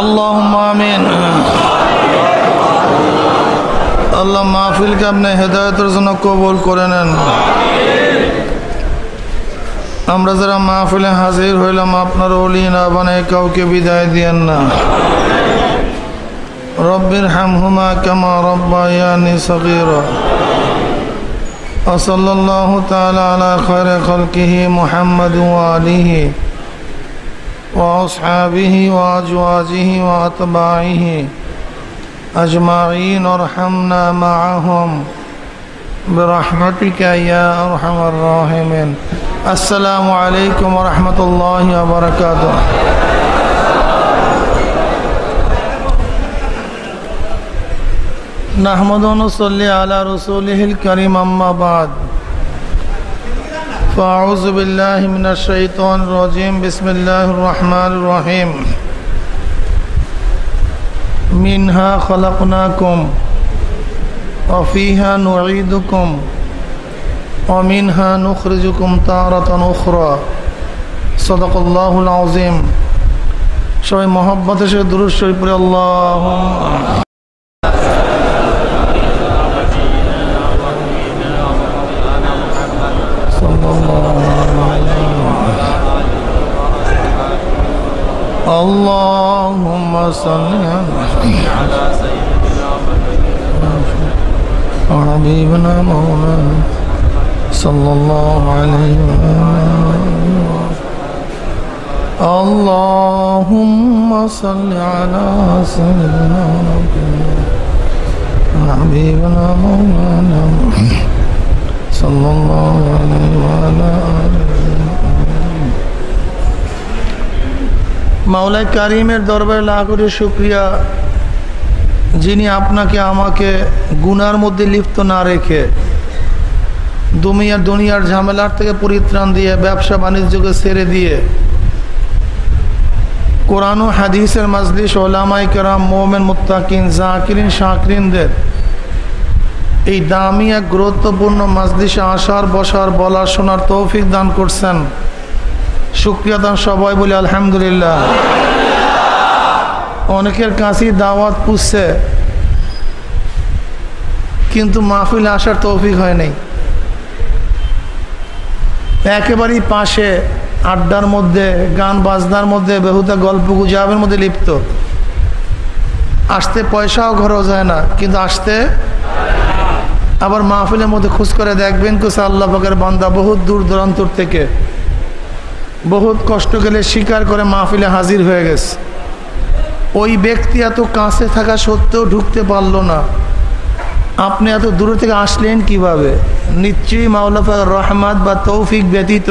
اللهم آمين আল্লাহ মাহফিলকে আপনি হেদায়তের জন্য কবুল করে নেন আমরা যারা মাহফিলে হাজির হইলাম আপনার অলি না বানায় কাউকে বিদায় দিয়েন না রব্বির হামহুমা কামা রব্বায়ানি সগীরা وصلى الله تعالى على خير خلقه محمد وآله وأصحابه وأزواجه وأتباعه أجمعين وارحمنا معهم. برحمتك يا أرحم الراحمين. السلام عليكم ورحمة الله وبركاته. نحمد ونصلي على رسوله الكريم أما بعد. فأعوذ بالله من الشيطان الرجيم بسم الله الرحمن الرحيم منها خلقناكم وفيها نعيدكم ومنها نخرجكم تارة أخرى صدق الله العظيم সবাই মহব্বতের সাথে দুরুদ শরীফ পড়ে আল্লাহ صل على حبيبنا مولانا صلى الله عليه وسلم. اللهم صل على سيدنا حبيبنا مولانا صلى الله عليه وعلى মাওলাই কারিমের দরবারে লাখরে শুক্রিয়া। যিনি আপনাকে, আমাকে গুনার মধ্যে লিপ্ত না রেখে দুনিয়ার দুনিয়ার ঝামেলার থেকে পরিত্রাণ দিয়ে, ব্যবসা বাণিজ্যকে ছেড়ে দিয়ে কোরআন ও হাদিসের মাজলিস ওলামাই কেরাম, মোমেন, মুত্তাকিন, জাকিরিন, শাকরিনদের এই দামি এক গুরুত্বপূর্ণ মাজলিসে আসার, বসার, বলার, শোনার তৌফিক দান করছেন। শুক্রিয়া সবাই বলি আলহামদুলিল্লাহ। অনেকের কাছেই দাওয়াত পুষছে, কিন্তু মাহফিলে আসার তৌফিক হয় নাই। একেবারেই পাশে আড্ডার মধ্যে, গান বাজনার মধ্যে, বেহুদা গল্প গুজাবের মধ্যে লিপ্ত। আসতে পয়সাও খরচ হয় না, কিন্তু আসতে আবার মাহফিলের মধ্যে খুশ করে দেখবেন কুসা আল্লাহ বান্দা বহুত দূর দূরান্তর থেকে। বহুত কষ্ট গেলে স্বীকার করে মাহফিলে হাজির হয়ে গেছে। ওই ব্যক্তি এত কাছে থাকা সত্ত্বেও ঢুকতে পারল না। আপনি এত দূরে থেকে আসলেন কীভাবে? নিশ্চয়ই মাওলাফা রহমাত বা তৌফিক ব্যতীত।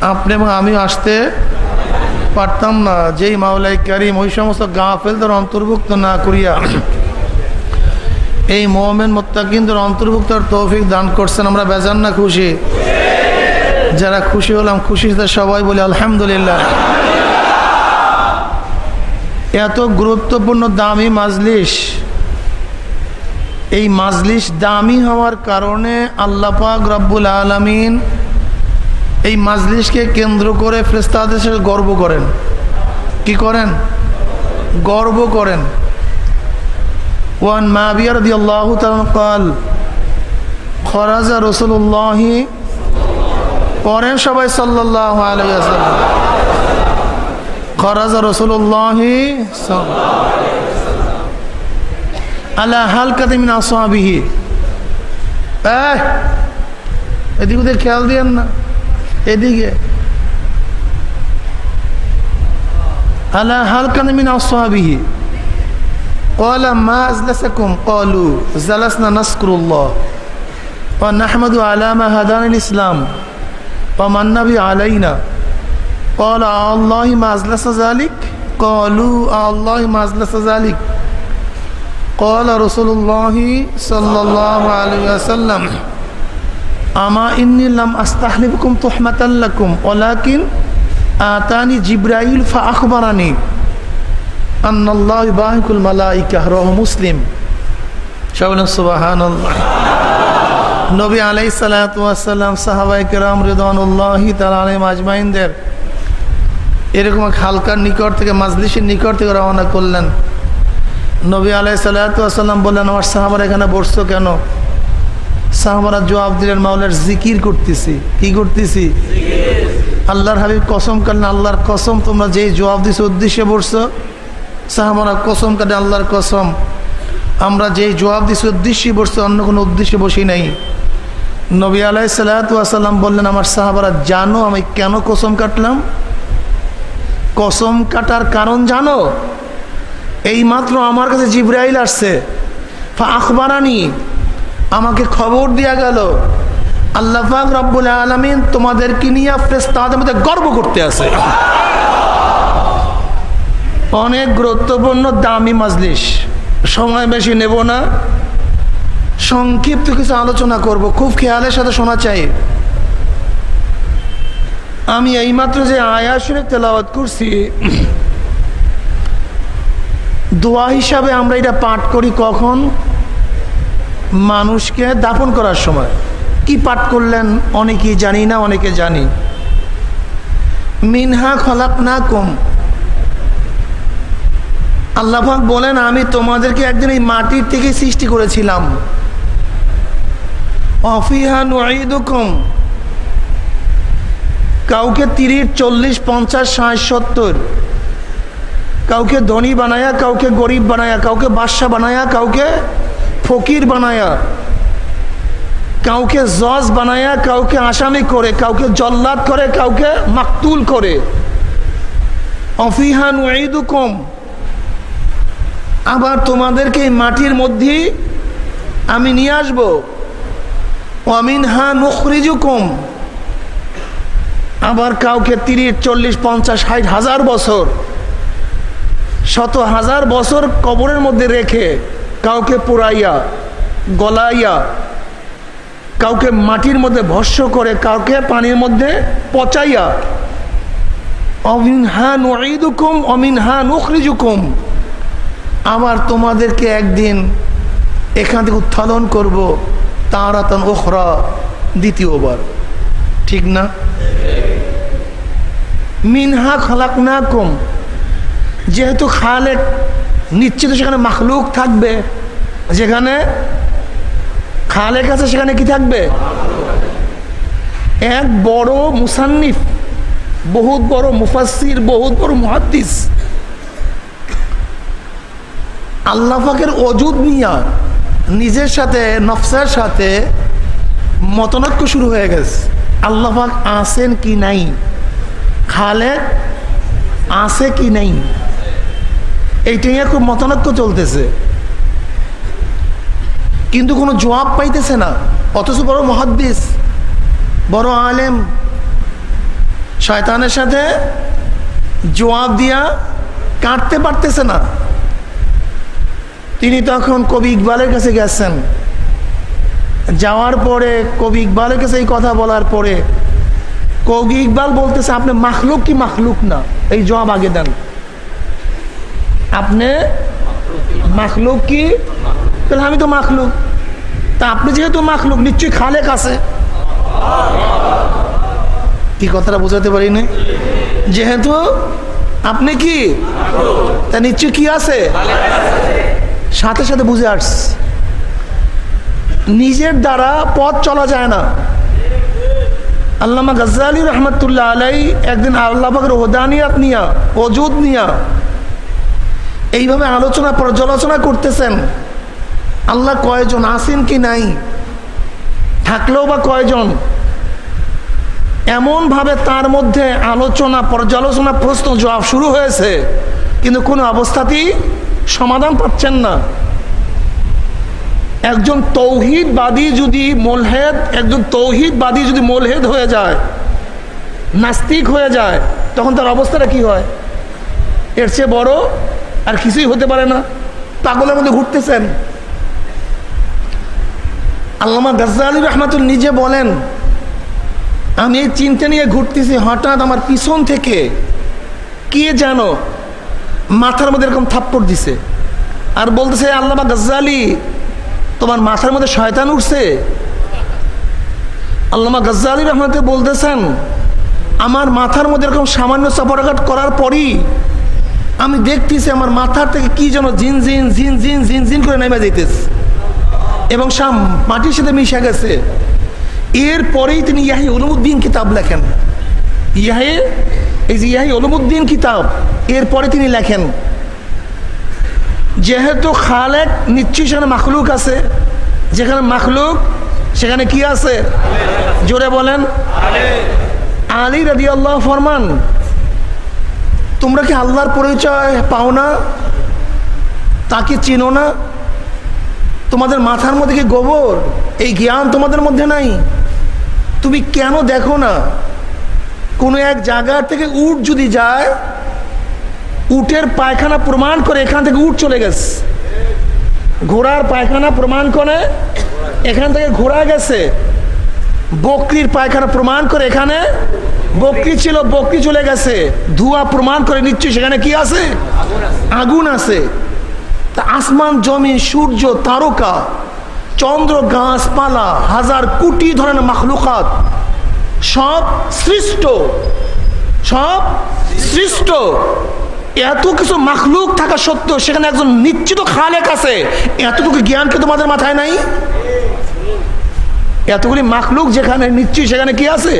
আপনি এবং আমি আসতে পারতাম না। যেই মাওলাই করিম ওই সমস্ত গা গাফেলদের অন্তর্ভুক্ত না করিয়া এই মোহামেন মোত্তাকিনদের অন্তর্ভুক্ত তৌফিক দান করছেন। আমরা বেজান না খুশি। যারা খুশি হলাম, খুশি সবাই বলি, আলহামদুলিল্লাহ। এত গুরুত্বপূর্ণ দামি মাজলিস। এই মাজলিস দামি হওয়ার কারণে আল্লাপাক রব্বুল আলমিন এই মাজলিসকে কেন্দ্র করে ফ্রেস্তাদের সাথে গর্ব করেন। কি করেন? গর্ব করেন। ওয়ান মাবিয়ার দি আল্লাহ কাল, খরাজা রসুল্লাহি পড়েন সবাই সাল্লাহ আলাইসাল্লাম খরাজা রসুল্লাহি আল্লাহ হাল কাদিমিন আসবিহি এদিকে ওদের খেয়াল দিয়েন না এদিকে আল্লাহ হাল কাদিমিন আসবিহি قال ما أجلسكم قالوا جلسنا نذكر الله ونحمد على ما هدانا الإسلام وما النبي علينا قال الله ما أجلس ذلك قالوا الله ما أجلس ذلك قال رسول الله صلى الله عليه وسلم أما إني لم أستحلفكم تحمة لكم ولكن آتاني جبرائيل فأخبرني أن الله يبارك الملائكة رواه مسلم شاولن سبحان الله নবী আলাই সালাতাম সাহাবাই কেরাম রিদানুল্লাহি তালা আলিম আজমাইনদের এরকম হালকার নিকট থেকে, মাজলিসের নিকট থেকে রওনা করলেন। নবী আলাই সাল্লাম বললেন, আমার সাহাবার এখানে বসছো কেন? সাহাবারা জবাব দিলেন, মাওলার জিকির করতেছি। কি করতেছি? আল্লাহর হাবিব কসম কাটলেন আল্লাহর কসম, তোমরা যেই জবাব দিছো, উদ্দেশ্যে বসছো? সাহাবারা কসম কাটে আল্লাহর কসম, আমরা যেই জবাব দিছি, উদ্দেশ্যে বসছো, অন্য কোনো উদ্দেশ্যে বসি নাই। নবী আলাই সাল্লাম বললেন, আমার সাহাবারা জানো আমি কেন কসম কাটলাম? কসম কাটার কারণ জানো? এই মাত্র আমার কাছে জিব্রাইল আসছে। আখবারানি, আমাকে খবর দেওয়া গেল আল্লাহাক রব্বুল আলমিন তোমাদের তোমাদেরকে নিয়ে তাদের মধ্যে গর্ব করতে আছে। অনেক গুরুত্বপূর্ণ দামি মাজলিস। সময় বেশি নেব না। সংক্ষিপ্ত কিছু আলোচনা করব, খুব খেয়ালের সাথে শোনা চাই। আমি এইমাত্র যে আয়া শরীফ তেলাওয়াত করছি, দোয়া হিসাবে আমরা এটা পাঠ করি কখন? মানুষকে দাফন করার সময়। কি পাঠ করলেন অনেকেই জানি না, অনেকে জানি। মিনহা খলাক না কম আল্লাহাক বলেন, আমি তোমাদেরকে একদিন এই মাটির থেকে সৃষ্টি করেছিলাম। অফিহা কাউকে তিরিশ, চল্লিশ, পঞ্চাশ, ষাট, সত্তর। কাউকে ধনী বানায়া, কাউকে গরিব বানায়া, কাউকে বাদশা বানায়া, কাউকে ফকির বানায়া। কাউকে জজ বানায়া, কাউকে আসামি করে, কাউকে জল্লাদ করে, কাউকে মাকতুল করে। অফিহান কম আবার তোমাদেরকে এই মাটির মধ্যেই আমি নিয়ে আসব। অমিন হা আবার কাউকে তিরিশ, চল্লিশ, পঞ্চাশ, ষাট হাজার বছর, শত হাজার বছর কবরের মধ্যে রেখে কাউকে পুরাইয়া, গলাইয়া, কাউকে মাটির মধ্যে ভস্য করে, কাউকে পানির মধ্যে পচাইয়া অমিন হা নুকুম অমিন হা নুখরিজুকুম। আবার তোমাদেরকে একদিন এখান থেকে উত্থাদন করব। তাঁরাতন ওখরা দ্বিতীয়বার। ঠিক না? মিনহা খালাক না কম যেহেতু খালেক নিশ্চিত সেখানে মাখলুক থাকবে, যেখানে খালেক আছে সেখানে কি থাকবে? এক বড় মুসান্নিফ, বহুত বড় মুফাসির বহুত বড় মুহাদ্দিস। আল্লাহাকের অজুদ নিয়া নিজের সাথে, নফসার সাথে মতনৈক্য শুরু হয়ে গেছে। আল্লাহাক আসেন কি নাই? খালে আছে কি নাই? এইটা নিয়ে খুব মতনৈক্য চলতেছে। কিন্তু কোনো জবাব পাইতেছে না। অথচ বড় মহাদ্দিস, বড় আলেম। শয়তানের সাথে জবাব দিয়া কাটতে পারতেছে না। তিনি তখন কবি ইকবালের কাছে গেছেন। যাওয়ার পরে কবি ইকবালের কাছে এই কথা বলার পরে কবি ইকবাল বলতেছে, আপনি মাখলুক কি মাখলুক না? এই জবাব আগে দেন। আপনি মাখলুক কি? তাহলে আমি তো মাখলুক। তা আপনি যেহেতু মাখলুক, নিশ্চয়ই খালেক আছে। কি কথাটা বোঝাতে পারি না যেহেতু আপনি কি? তা নিশ্চয় কি আছে? সাথে সাথে বুঝে আস নিজের দ্বারা পথ চলা যায় না। আল্লামা গজ্জালি রহমতুল্লাহ আলাই একদিন আল্লাহের ওদানিয়াত নিয়া অজুদ নিয়া, এইভাবে আলোচনা পর্যালোচনা করতেছেন। আল্লাহ কয়জন আসেন কি নাই? থাকলেও বা কয়জন? এমনভাবে তার মধ্যে আলোচনা পর্যালোচনা প্রশ্ন জবাব শুরু হয়েছে, কিন্তু কোনো অবস্থাতেই সমাধান পাচ্ছেন না। একজন তৌহিদবাদী যদি মোলহেদ, একজন তৌহিদবাদী যদি মোলহেদ হয়ে যায়, নাস্তিক হয়ে যায়, তখন তার অবস্থাটা কি হয়? এর চেয়ে বড় আর কিছুই হতে পারে না। পাগলের মধ্যে ঘুরতেছেন। আল্লামা গাজ্জা রহমাতুল নিজে বলেন, আমি এই চিন্তা নিয়ে ঘুরতেছি, হঠাৎ আমার পিছন থেকে কে যেন মাথার মধ্যে এরকম থাপ্পড় দিছে। আর বলতেছে আল্লামা গজ্জালি, তোমার মাথার মধ্যে শয়তান উঠছে? আল্লামা গজ্জালি রহমতে বলতেছেন, আমার মাথার মধ্যে এরকম সামান্য চাপাটাঘাট করার পরই আমি দেখতেছি আমার মাথার থেকে কি যেন জিন জিন জিন জিন জিন জিন করে নেমে যেতেছে এবং সাম মাটির সাথে মিশে গেছে। এরপরেই তিনি ইয়াহি অলমুদ্দিন কিতাব লেখেন। ইয়াহে এই যে ইয়াহি অলমুদ্দিন কিতাব, এরপরে তিনি লেখেন, যেহেতু খালেক নিশ্চয়ই সেখানে মাখলুক আছে, যেখানে মাখলুক, সেখানে কি আছে? জোরে বলেন, আলী রাদি আল্লাহ ফরমান, তোমরা কি আল্লাহর পরিচয় পাও না? তাকে চিনো না? তোমাদের মাথার মধ্যে কি গোবর? এই জ্ঞান তোমাদের মধ্যে নাই। তুমি কেন দেখো না? কোনো এক জায়গা থেকে উট যদি যায়, উটের পায়খানা প্রমাণ করে এখান থেকে উট চলে গেছে। ঘোড়ার পায়খানা প্রমাণ করে, এখান থেকে ঘোড়া গেছে। বকরির পায়খানা প্রমাণ করে এখানে, বকরি ছিল, বকরি চলে গেছে। ধোঁয়া প্রমাণ করে নিশ্চয়ই সেখানে কি আছে? আগুন আছে। তা আসমান জমি সূর্য, তারকা, চন্দ্র, গাছপালা, হাজার কোটি ধরনের মাখলুকাত। সব সৃষ্ট। সব সৃষ্ট। এত কিছু মাখলুক থাকা সত্ত্বেও সেখানে একজন নিশ্চিত খালেক আছে। এতটুকু জ্ঞান কি তোমাদের মাথায় নাই? এতগুলি মাখলুক যেখানে নিশ্চয়ই সেখানে কি আছে?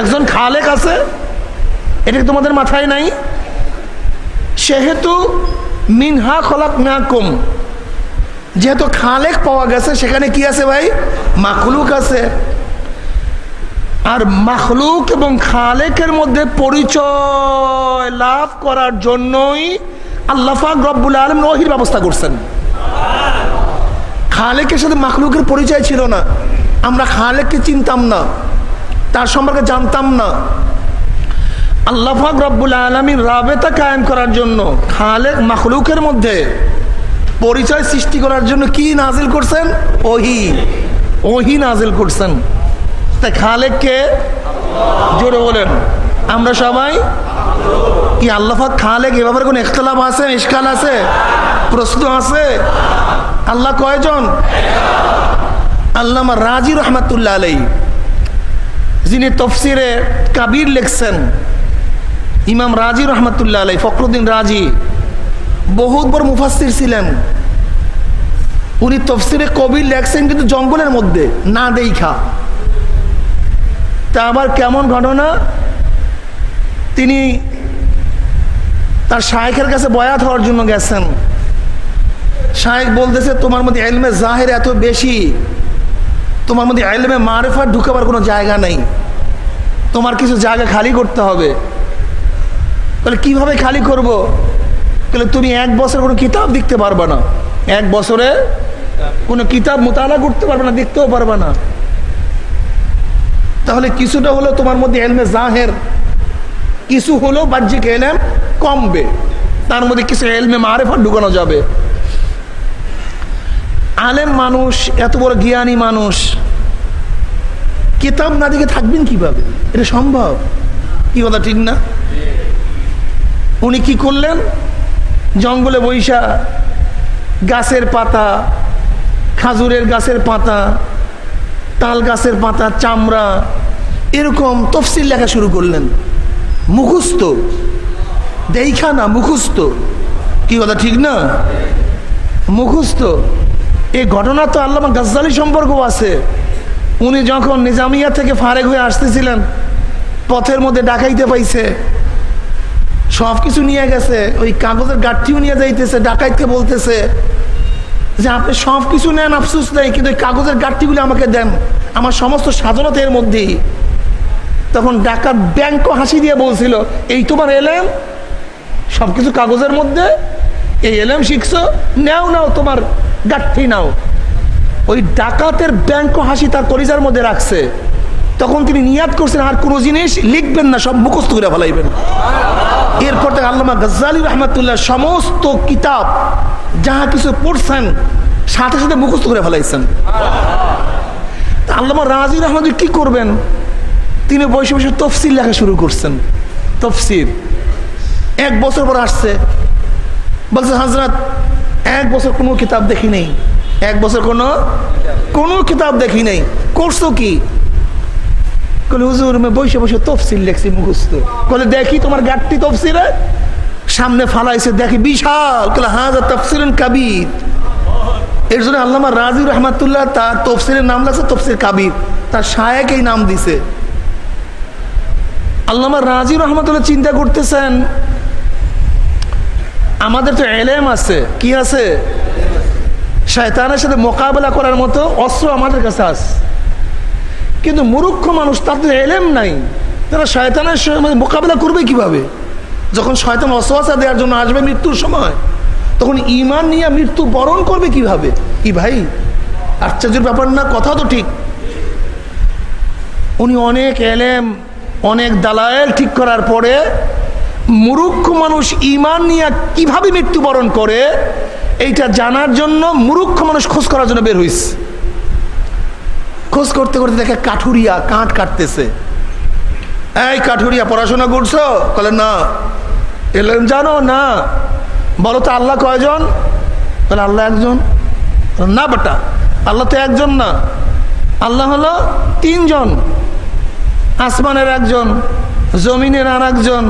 একজন খালেক আছে। এটা তোমাদের মাথায় নাই? সেহেতু মিনহা খলাক না কম যেহেতু খালেক পাওয়া গেছে, সেখানে কি আছে ভাই? মাখলুক আছে। আর মাখলুক এবং খালেকের মধ্যে পরিচয় লাভ করার জন্যই আল্লাফাক রব্বুল আলম নহির ব্যবস্থা করছেন। খালেকের সাথে মাখলুকের পরিচয় ছিল না। আমরা খালেককে চিনতাম না। তার সম্পর্কে জানতাম না। আল্লাহাক রব্বুল আলমীর রাবেতা কায়েম করার জন্য খালেক মাখলুকের মধ্যে পরিচয় সৃষ্টি করার জন্য কি নাজিল করছেন? ওহি। ওহি নাজিল করছেন। খালেককে জোরে বলেন। আমরা সবাই কি আল্লাহাক খালেক, এ ব্যাপারে কোনো ইখতলাফ আছে ইস্কাল আছে, প্রশ্ন আছে? আল্লাহ কয়জন? আল্লামা রাজি রহমাতুল্লাহ আলাই যিনি তফসিরে কাবির লিখছেন। ইমাম রাজি রহমতুল্লাহ আলাই ফখরুদ্দিন রাজি, বহুত বড় মুফাসির ছিলেন। উনি তফসিরে কবির লেখছেন কিন্তু জঙ্গলের মধ্যে, না দেখা তা আবার কেমন ঘটনা? তিনি তার শায়েখের কাছে বয়াত হওয়ার জন্য গেছেন। শায়েক বলতেছে, তোমার মধ্যে এলমে জাহের এত বেশি। তোমার মধ্যে এলমে মারেফার ঢুকাবার কোনো জায়গা নেই। তোমার কিছু জায়গা খালি করতে হবে। তাহলে কীভাবে খালি করব? তাহলে তুমি এক বছর কোনো কিতাব দেখতে পারবে না। এক বছরে কোনো কিতাব মোতালা করতে পারবে না, দেখতেও পারবে না। তাহলে কিছুটা হলো তোমার মধ্যে এলমে জাহের, কিছু হলেও বাহ্যিক এলেম কমবে, তার মধ্যে কিছু এলমে মারেফা ঢুকানো যাবে। আলেম মানুষ, এত বড় জ্ঞানী মানুষ, কিতাব না দেখে থাকবেন কীভাবে? এটা সম্ভব? কি কথা, ঠিক না? উনি কি করলেন? জঙ্গলে বৈশা গাছের পাতা, খাজুরের গাছের পাতা, তাল গাছের পাতা, চামড়া এরকম তফসিল লেখা শুরু করলেন। মুখস্থ। দেখা না, মুখস্থ। কি কথা, ঠিক না? মুখস্থ। এই ঘটনা তো আল্লামা গাজ্জালি সম্পর্ক আছে। উনি যখন নিজামিয়া থেকে ফারেক হয়ে আসতেছিলেন, পথের মধ্যে ডাকাইতে পাইছে। সব কিছু নিয়ে গেছে, ওই কাগজের গাঠটিও নিয়ে যাইতেছে ডাকাইতকে বলতেছে যে, আপনি সব কিছু নেন, আফসুস নেই, কিন্তু ওই কাগজের গাঠটিগুলি আমাকে দেন। আমার সমস্ত স্বাধীনতা এর মধ্যেই। তখন ডাকাত ব্যাংক হাসি দিয়ে বলছিল, এই তোমার এলেম? সব কিছু কাগজের মধ্যে? এই এলেম শিখছো? নাও নাও, তোমার গাঠি নাও। ওই ডাকাতের ব্যাংক হাসি তার করিজার মধ্যে রাখছে। তখন তিনি নিয়াদ করছেন, আর কোনো জিনিস লিখবেন না, সব মুখস্থ করে ফেলাইবেন। এরপর থেকে আল্লামা গজ্জালি রহমতুল্লাহ সমস্ত কিতাব যাহা কিছু পড়ছেন, সাথে সাথে মুখস্থ করে ফেলাইছেন। আল্লামা রাজি রহমান কি করবেন? তিনি বসে বসে তফসিল লেখা শুরু করছেন। তফসির এক বছর পর আসছে। বলছে হাজরাত এক বছর কোনো কিতাব দেখি নেই। এক বছর কোনো কোনো কিতাব দেখি নেই। করছ কি? কলে হুজুর মে বসে বসে তফসিল লেখছি মুখস্থ। কলে দেখি তোমার গাঠটি তফসিলে? সামনে ফালাইছে দেখি বিশাল। কলে হ্যাঁ তফসিল কাবির। এর জন্য আল্লামা রাজি রহমাতুল্লাহ তার তফসিলের নাম লাগছে তফসির কাবির। তার শায়েক এই নাম দিছে। আল্লামা রাজি রহমতুল্লাহ চিন্তা করতেছেন, আমাদের তো এলেম আছে, কি আছে? শয়তানের সাথে মোকাবেলা করার মতো অস্ত্র আমাদের কাছে আছে। কিন্তু মুরুক্ষ মানুষ তাদের এলেম নাই। তারা শয়তানের মানে মোকাবেলা করবে কীভাবে? যখন শয়তান অসহাসা দেওয়ার জন্য আসবে মৃত্যুর সময়, তখন ইমান নিয়ে মৃত্যু বরণ করবে কীভাবে? কি ভাই? আশ্চর্যের ব্যাপার না, কথা তো ঠিক। উনি অনেক এলেম অনেক দালায়েল ঠিক করার পরে মুরুক্ষ মানুষ ইমান নিয়ে কীভাবে মৃত্যুবরণ করে, এইটা জানার জন্য মুরুক্ষ মানুষ খোঁজ করার জন্য বের হইস। খোঁজ করতে করতে দেখে কাঠুরিয়া কাঠ কাটতেছে। এই কাঠুরিয়া, পড়াশোনা করছ? বলে না। এলেন, জানো, না। বলো তো, আল্লাহ কয়জন? বলে, আল্লাহ একজন। না বেটা, আল্লাহ তো একজন না। আল্লাহ হলো তিনজন। আসমানের একজন জমিনের আর একজন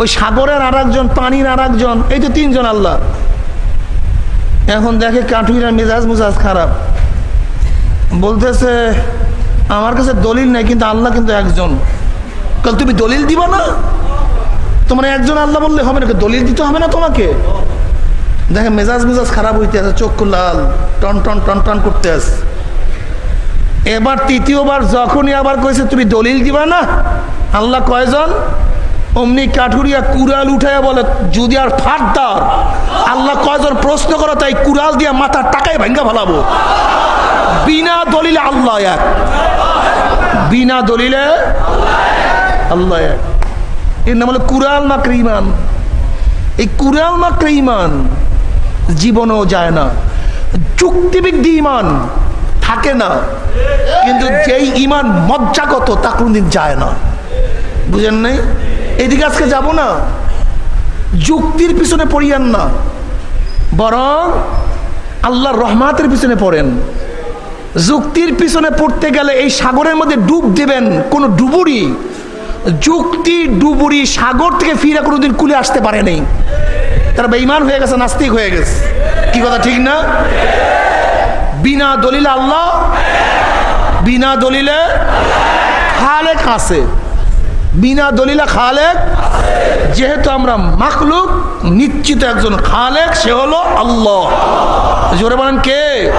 ওই সাগরের আর একজন পানির আর একজন এই তো তিনজন আল্লাহ। এখন দেখে কাঠুইরা মেজাজ মুজাজ খারাপ। বলতেছে, আমার কাছে দলিল নেই, কিন্তু আল্লাহ কিন্তু একজন। কাল, তুমি দলিল দিবা না? তোমার একজন আল্লাহ বললে হবে না, দলিল দিতে হবে না তোমাকে। দেখে মেজাজ মেজাজ খারাপ হইতে আছে চক্ষু লাল, টন টন টন টন করতে আছে। এবার তৃতীয়বার যখনই আবার কয়েছে তুমি দলিল দিবা না? আল্লাহ কয়জন? অমনি কাঠুরিয়া কুড়াল উঠাইয়া বলে, যদি আর ফাটদার আল্লাহ কয়জন প্রশ্ন করো, তাই কুড়াল দিয়া মাথার টাকায় ভাঙ্গা ভালাবো বিনা দলিলে আল্লাহ এক। বিনা দলিলে আল্লাহ এক। এর নাম হলো কুরাল মাকর ইমান এই কুরাল মাকর ইমান জীবনও যায় না। চুক্তিবিদ্ধ ইমান থাকে না। কিন্তু যেই ইমান মজ্জাগত, তা কোনদিন যায় না। বুঝেন নাই? এদিকে আজকে যাব না। যুক্তির পিছনে পড়িয়ান না। বরং আল্লাহর রহমাতের পিছনে পড়েন। যুক্তির পিছনে পড়তে গেলে এই সাগরের মধ্যে ডুব দেবেন কোনো ডুবুরি। যুক্তি, ডুবুরি সাগর থেকে ফিরে কোনোদিন কুলে আসতে পারে নেই। তারা বেইমান হয়ে গেছে, নাস্তিক হয়ে গেছে। কি কথা, ঠিক না? বিনা দলিলে আল্লাহ? বিনা দলিলে খালেক আছে। বিনা দলিলে খালেক যেহেতু আমরা মাখলুক, নিশ্চিত একজন খালেক, সে হলো আল্লাহ। জোরে বলেন কে?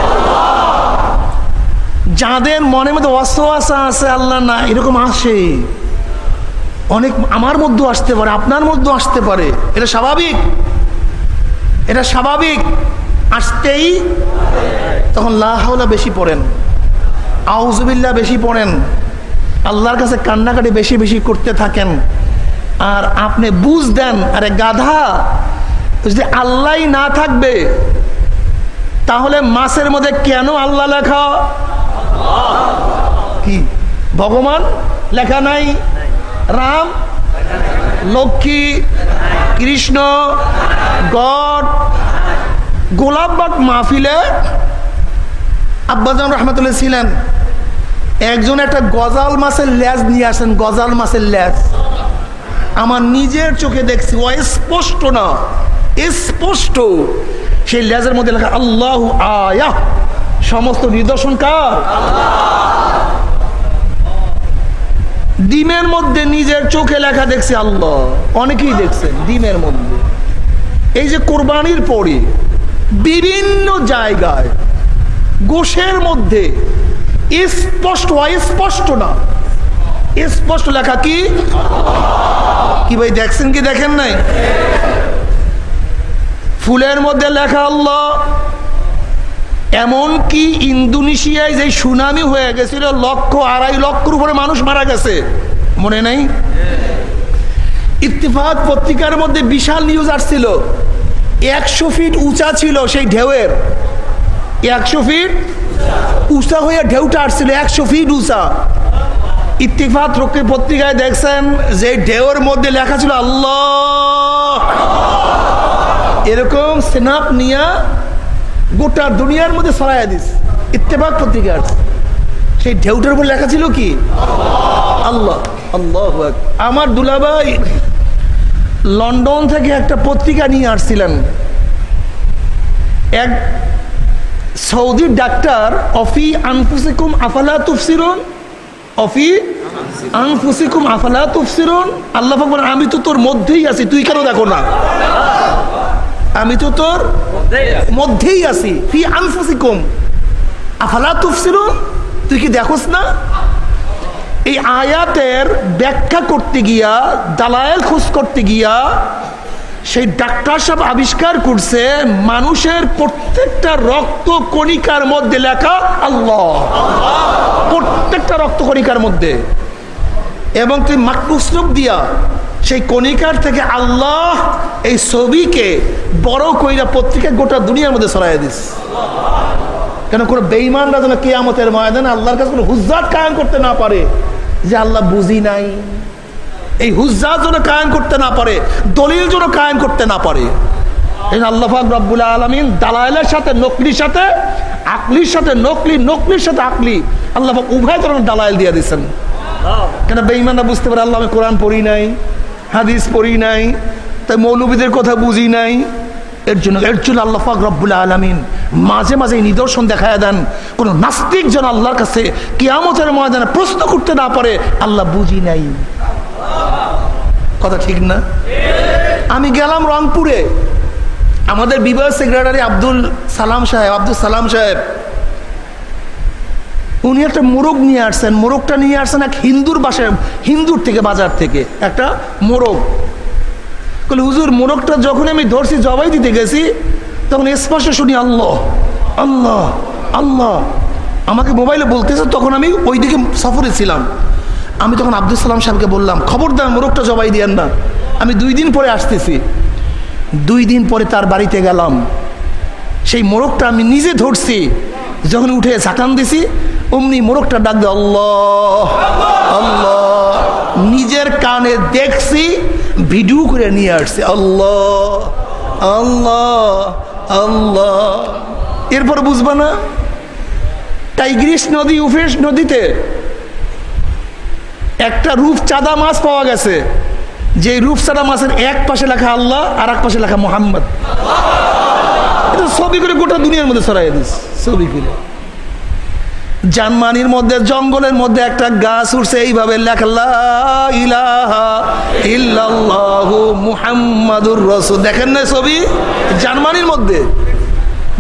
যাদের মনের মধ্যে অসহাসা আছে, আল্লাহ না এরকম আসে। অনেক আমার মধ্যেও আসতে পারে, আপনার মধ্যেও আসতে পারে। এটা স্বাভাবিক। এটা স্বাভাবিক। আসতেই তখন লাহাওলা বেশি পড়েন। আউজবিল্লা বেশি পড়েন। আল্লাহর কাছে কান্নাকাটি বেশি বেশি করতে থাকেন। আর আপনি বুঝ দেন, আরে গাধা, যদি আল্লাহ না থাকবে, তাহলে মাসের মধ্যে কেন আল্লাহ লেখা? কি? ভগবান লেখা নাই? রাম? লক্ষ্মী? কৃষ্ণ? গড? গোলাপবাগ মাহফিলে আব্বাজান রহমতুল্লাহ ছিলেন। একজন একটা গজাল মাছের ল্যাজ নিয়ে আসেন, গজাল মাছের ল্যাজ আমার নিজের চোখে দেখছি ও স্পষ্ট না, স্পষ্ট। সেই ল্যাজের মধ্যে লেখা, আল্লাহ আয়া। সমস্ত নিদর্শন কার? ডিমের মধ্যে নিজের চোখে লেখা দেখছি, আল্লাহ। অনেকেই দেখছেন, ডিমের মধ্যে। এই যে কোরবানির পরে বিভিন্ন জায়গায়, গোষের মধ্যে স্পষ্ট স্পষ্ট না। স্পষ্ট লেখা কি? কি ভাই, দেখছেন কি দেখেন নাই? ফুলের মধ্যে লেখা আল্লাহ, এমন কি ইন্দোনেশিয়ায় যে সুনামি হয়ে গেছিল, লক্ষ, আড়াই লক্ষর উপরে মানুষ মারা গেছে। মনে নাই? ইত্তেফাক পত্রিকার মধ্যে বিশাল নিউজ আসছিল। একশো ফিট উঁচা ছিল সেই ঢেউয়ের। একশো ফিট উঁচা হয়ে ঢেউটা আসছিল, একশো ফিট উঁচা। ইত্তিফাত রক্ষী পত্রিকায় দেখছেন, যে ঢেউয়ের মধ্যে লেখা ছিল, আল্লাহ! এরকম স্ন্যাপ নিয়া গোটা দুনিয়ার মধ্যে সরাইয়া দিস ইত্তেফাক পত্রিকা সেই ঢেউটার উপর লেখা ছিল কি? আল্লাহ আল্লাহ আমার দুলাভাই লন্ডন থেকে একটা পত্রিকা নিয়ে আসছিলেন। এক সৌদির ডাক্তার অফি আনফুসিকুম আফালা তুফসিরুন? অফি আনফুসিকুম আফালা তুফসিরুন? আল্লাহ বলেন, আমি তো তোর মধ্যেই আছি। তুই কেন দেখো না? আমি তো তোর মধ্যেই আছি। ফি আনফুসিকুম আফালা তুফসিরুন? তুই কি দেখোস না? এই আয়াতের ব্যাখ্যা করতে গিয়া, দালায়েল খোঁজ করতে গিয়া, সেই ডাক্তার সাহেব আবিষ্কার করছে, মানুষের প্রত্যেকটা রক্ত কণিকার মধ্যে লেখা আল্লাহ। প্রত্যেকটা রক্ত কণিকার মধ্যে। এবং তুই মাকরুসরূপ দিয়া সেই কণিকার থেকে আল্লাহ এই ছবিকে বড় কইরা পত্রিকা গোটা দুনিয়ার মধ্যে ছড়াই দিস। কেন কোনো বেইমানরা যেন কেয়ামতের ময়দানে আল্লাহর কাছে কোনো হুজ্জাত কায়েম করতে না পারে। যে আল্লাহ বুঝি নাই। এই হুজ্জাত যেন কায়েম করতে না পারে, দলিল যেন কায়েম করতে না পারে। এই আল্লাহাক রব্বুল আলমিন দালাইলের সাথে, নকলির সাথে, আকলির সাথে, নকলি, নকলির সাথে আকলি, আল্লাহ পাক উভয় ধরনের দালাইল দিয়ে দিচ্ছেন কেন বেইমানরা বুঝতে পারে, আল্লাহ আমি কোরআন পড়ি নাই, হাদিস পড়ি নাই, তাই মৌলবীদের কথা বুঝি নাই। এর জন্য এর জন্য আল্লাহ পাক রব্বুল আলমিন মাঝে মাঝে নিদর্শন দেখায় দেন। কোন নাস্তিক যেন আল্লাহর কাছে কিয়ামতের ময়দানে প্রশ্ন করতে না পারে, আল্লাহ বুঝি নাই। কথা ঠিক না? আমি গেলাম রংপুরে। আমাদের বিবাহ সেক্রেটারি আব্দুল সালাম সাহেব, আব্দুল সালাম সাহেব, উনি একটা মোরগ নিয়ে আসছেন। মোরগটা নিয়ে আসছেন এক হিন্দুর বাসায়, হিন্দুর থেকে, বাজার থেকে। একটা মোরগ। বলে হুজুর, মোরগটা যখন আমি ধরছি, জবাই দিতে গেছি তখন স্পষ্ট শুনি, আল্লাহ আল্লাহ আল্লাহ। আমাকে মোবাইলে বলতেছে, তখন আমি ওইদিকে সফরে ছিলাম। আমি তখন আব্দুল সালাম সাহেবকে বললাম খবর খবরদার মোরগটা জবাই দিয়েন না। আমি দুই দিন পরে আসতেছি। দুই দিন পরে তার বাড়িতে গেলাম। সেই মোরগটা আমি নিজে ধরছি। যখন উঠে ঝাঁকান দিছি, অমনি মোরগটা ডাক দে আল্লাহ আল্লাহ। নিজের কানে দেখছি, ভিডিও করে নিয়ে আসছে, আল্লাহ আল্লাহ। আল্লাহ। এরপর বুঝবা না, টাইগ্রিস নদী উফেস নদীতে একটা রূপ চাঁদা মাছ পাওয়া গেছে। যে রূপ চাদা মাছের এক পাশে লেখা আল্লাহ আর এক পাশে লেখা মোহাম্মদ। এটা ছবি করে গোটা দুনিয়ার মধ্যে ছড়াই দিস ছবি করে। জানমানির মধ্যে, জঙ্গলের মধ্যে একটা গাছ উঠছে এইভাবে মুহাম্মাদুর রসুল। দেখেন না ছবি? জার্মানির মধ্যে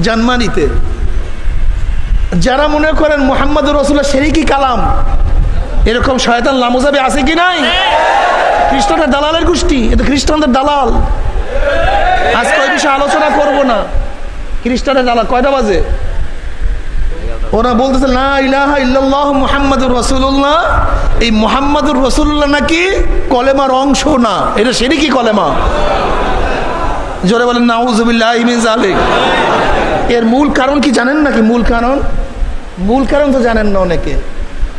জার্মানিতে যারা মনে করেন মোহাম্মদুর রসুল্লাহ সেরিকি কালাম, এরকম শয়তান লামোজাবে আছে কি নাই? খ্রিস্টানদের দালালের গোষ্ঠী এটা খ্রিস্টানদের দালাল। আজকে ওই বিষয়ে আলোচনা করব না। খ্রিস্টানের দালাল, কয়টা বাজে? ওরা বলতেছে না ইলাহা ইল্লাল্লাহ মুহাম্মাদুর রাসূলুল্লাহ। এই মুহাম্মাদুর রাসূলুল্লাহ নাকি কলেমার অংশ না। এটা সেটি কি কলেমা? জোরে বলেন নাউজুবিল্লাহি জালিক এর মূল কারণ কি জানেন নাকি? মূল কারণ? মূল কারণ তো জানেন না অনেকে।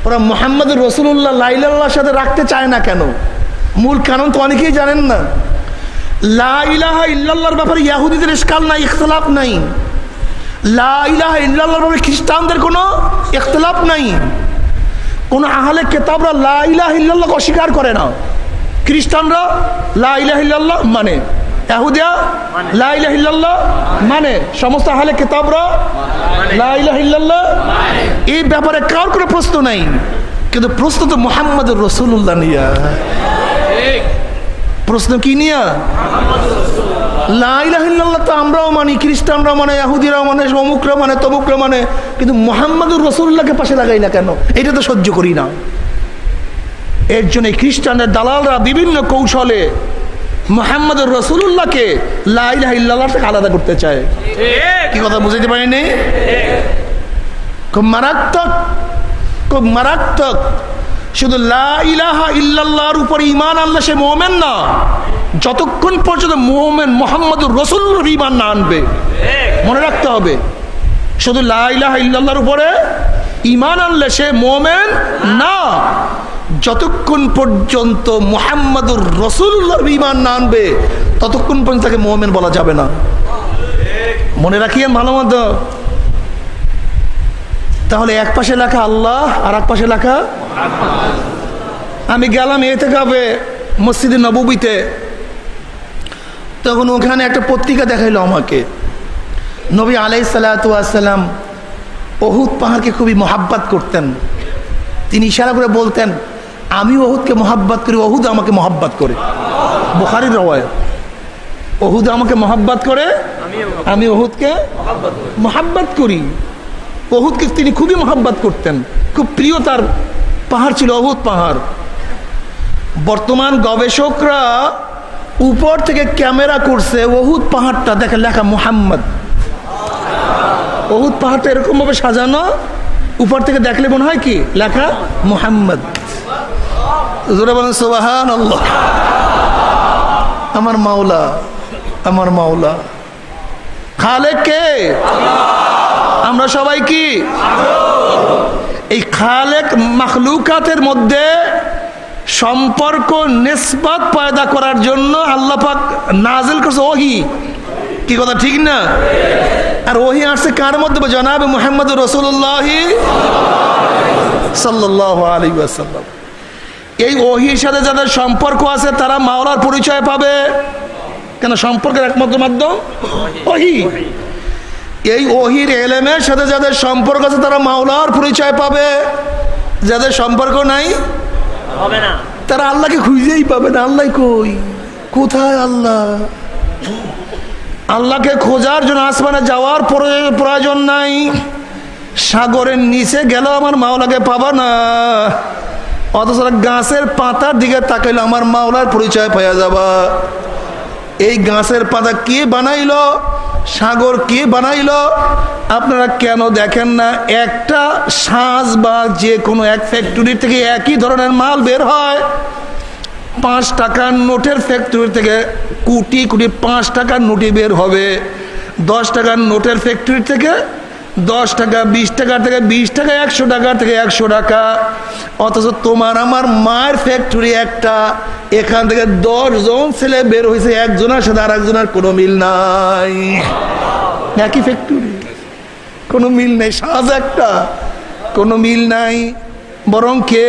ওরা মোহাম্মদুর রসুল্লাহ লাইলাল্লাহর সাথে রাখতে চায় না কেন? মূল কারণ তো অনেকেই জানেন না। লা ইলাহা ইল্লাল্লাহর ব্যাপারে ইয়াহুদিদের ইস্কাল নাই, ইখতলাফ নাই। খ্রিস্টানদের কোনো ইখতলাফ নাই। কোন আহলে কেতাবরা লা ইলাহা অস্বীকার করে না। খ্রিস্টানরা লা ইলাহা ইল্লাল্লাহ মানে। এহুদিয়া মানে। সমস্ত আহলে কেতাবরা ইলাহা এই ব্যাপারে কার কোনো প্রশ্ন নাই। কিন্তু প্রশ্ন তো মোহাম্মদুর রসুল্লাহ নিয়া। প্রশ্ন কি নিয়া? লাইলাহিল্লাহ তো আমরাও মানি খ্রিস্টানরাও মানে ইয়াহুদিরাও মানে অমুকরা মানে তমুকরা মানে কিন্তু মোহাম্মদুর রসুল্লাহকে পাশে লাগাই না কেন? এটা তো সহ্য করি না। এর জন্য দালালরা বিভিন্ন কৌশলে মোহাম্মদুর রসুল্লাহকে লাইলাহ ইল্লাহ থেকে আলাদা করতে চায়। কি কথা বুঝাইতে পারিনি? খুব মারাত্মক খুব মারাত্মক। শুধু লা ইলাহা ইল্লাল্লাহর উপর ইমান আনলে সে মোমেন না। যতক্ষণ পর্যন্ত মোমেন মোহাম্মদুর রসুল্লাহর ইমান না আনবে, মনে রাখতে হবে, শুধু লাইলাহার উপরে ইমান আনলে সে মোমেন না। যতক্ষণ পর্যন্ত মোহাম্মদুর রসুল্লাহর ইমান না আনবে, ততক্ষণ পর্যন্ত তাকে মোমেন বলা যাবে না। মনে রাখিয়েন ভালো মতো তাহলে এক পাশে লেখা আল্লাহ আর এক পাশে লেখা আমি গেলাম এতে কাবে মসজিদে নবীতে তখন ওখানে একটা পত্রিকা দেখাইলো আমাকে। নবী আলাই সাল্লাম অহুদ পাহাড়কে খুবই মহাব্বাত করতেন। তিনি ইশারা করে বলতেন, আমি অহুদকে মহাব্বাত করি অহুদ আমাকে মহাব্বাত করে। বোখারির রওয়ায় অহুদ আমাকে মহাব্বাত করে, আমি অহুদকে মহাব্বাত করি। অহুদকে তিনি খুবই মহাব্বাত করতেন। খুব প্রিয় তার পাহাড় ছিল অহুদ পাহাড়। বর্তমান গবেষকরা উপর থেকে ক্যামেরা করছে অহুদ পাহাড়টা দেখে লেখা মোহাম্মদ। অহুদ পাহাড়টা এরকম ভাবে সাজানো, উপর থেকে দেখলে মনে হয় কি? লেখা মোহাম্মদ। আমার মাওলা আমার মাওলা। খালে কে? আমরা সবাই কি? এই খালেক মাখলুকাতের মধ্যে সম্পর্ক নিসবাত পয়দা করার জন্য আল্লাহ পাক নাজিল করছে ওহি। কি কথা, ঠিক না? আর ওহি আসছে কার মধ্যে জনাব? মোহাম্মদ রসুল্লাহ সাল্লাহ এই ওহির সাথে যাদের সম্পর্ক আছে, তারা মাওলার পরিচয় পাবে। কেন, সম্পর্কের একমাত্র মাধ্যম? ওহি। এই ওহির এলেমের সাথে যাদের সম্পর্ক আছে, তারা মাওলার পরিচয় পাবে। যাদের সম্পর্ক নাই তারা আল্লাহকে খুঁজেই পাবে না। আল্লাহ কই? কোথায় আল্লাহ? আল্লাহকে খোঁজার জন্য আসমানে যাওয়ার প্রয়োজন নাই। সাগরের নিচে গেল আমার মাওলাকে পাবা না। অথচ গাছের পাতার দিকে তাকাইলে, আমার মাওলার পরিচয় পাওয়া যাবা। এই গাছের পাতা কে বানাইল? সাগর কে বানাইল? আপনারা কেন দেখেন না? একটা সাজ বা যে কোনো এক ফ্যাক্টরি থেকে একই ধরনের মাল বের হয়। পাঁচ টাকার নোটের ফ্যাক্টরি থেকে কোটি কোটি পাঁচ টাকার নোটি বের হবে। দশ টাকার নোটের ফ্যাক্টরি থেকে দশ টাকা, বিশ টাকা থেকে বিশ টাকা, একশো টাকা থেকে একশো টাকা। অথচ তোমার আমার মায়ের ফ্যাক্টরি একটা। এখান থেকে জন ছেলে বের হয়েছে, একজনের সাথে আর একজনের কোনো মিল নাই। একই ফ্যাক্টরি কোনো মিল নেই, সাজ একটা। কোনো মিল নাই। বরং কে?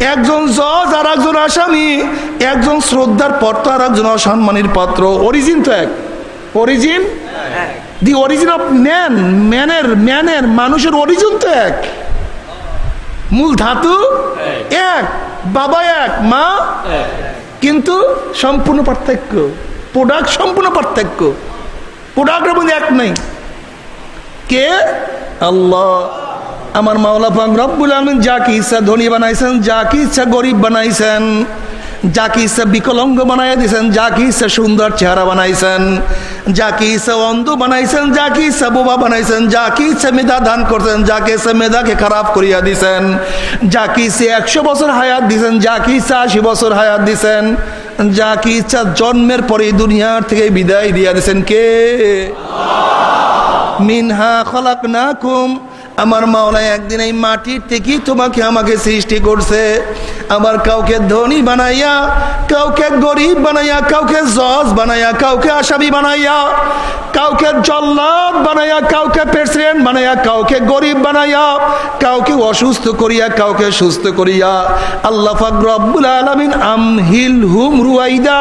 একজন জজ আর একজন আসামি একজন শ্রদ্ধার পত্র আর একজন অসম্মানের পাত্র। অরিজিন তো এক। Origin the origin of man ম্যানের ম্যানের মানুষের অরিজিন তো এক। মূল ধাতু? এক। বাবা এক মা? কিন্তু সম্পূর্ণ পার্থক্য। প্রোডাক্ট সম্পূর্ণ পার্থক্য। প্রোডাক্টের মধ্যে এক নেই। কে? আল্লাহ। আমার মাওলা পাক রব্বুল আলমিন যাকে ইচ্ছা ধনী বানাইছেন যাকে ইচ্ছা গরিব বানাইছেন যাকে ইচ্ছা বিকলঙ্গ বানাই দিয়েছেন যাকে ইচ্ছা সুন্দর চেহারা বানাইছেন যাকে ইচ্ছা অন্ধ বানাইছেন যাকে ইচ্ছা বোবা বানাইছেন যাকে ইচ্ছা মেধা দান করছেন যাকে ইচ্ছা মেধাকে খারাপ করিয়া দিছেন যাকে ইচ্ছে একশো বছর হায়াত দিছেন যাকে ইচ্ছা আশি বছর হায়াত দিছেন যাকে ইচ্ছা জন্মের পরে দুনিয়ার থেকে বিদায় দিয়া দিছেন কে মিনহা খলাক না কুম আমার মাওলায় একদিন এই মাটির থেকেই তোমাকে আমাকে সৃষ্টি করছে। আবার কাউকে ধনী বানাইয়া, কাউকে গরিব বানাইয়া, কাউকে জজ বানাইয়া, কাউকে আসামি বানাইয়া, কাউকে জল্লাদ বানাইয়া, কাউকে প্রেসিডেন্ট বানাইয়া, কাউকে গরিব বানাইয়া, কাউকে অসুস্থ করিয়া, কাউকে সুস্থ করিয়া। আল্লাহ রব্বুল আলমিন আমহিল হুম রুয়াইদা,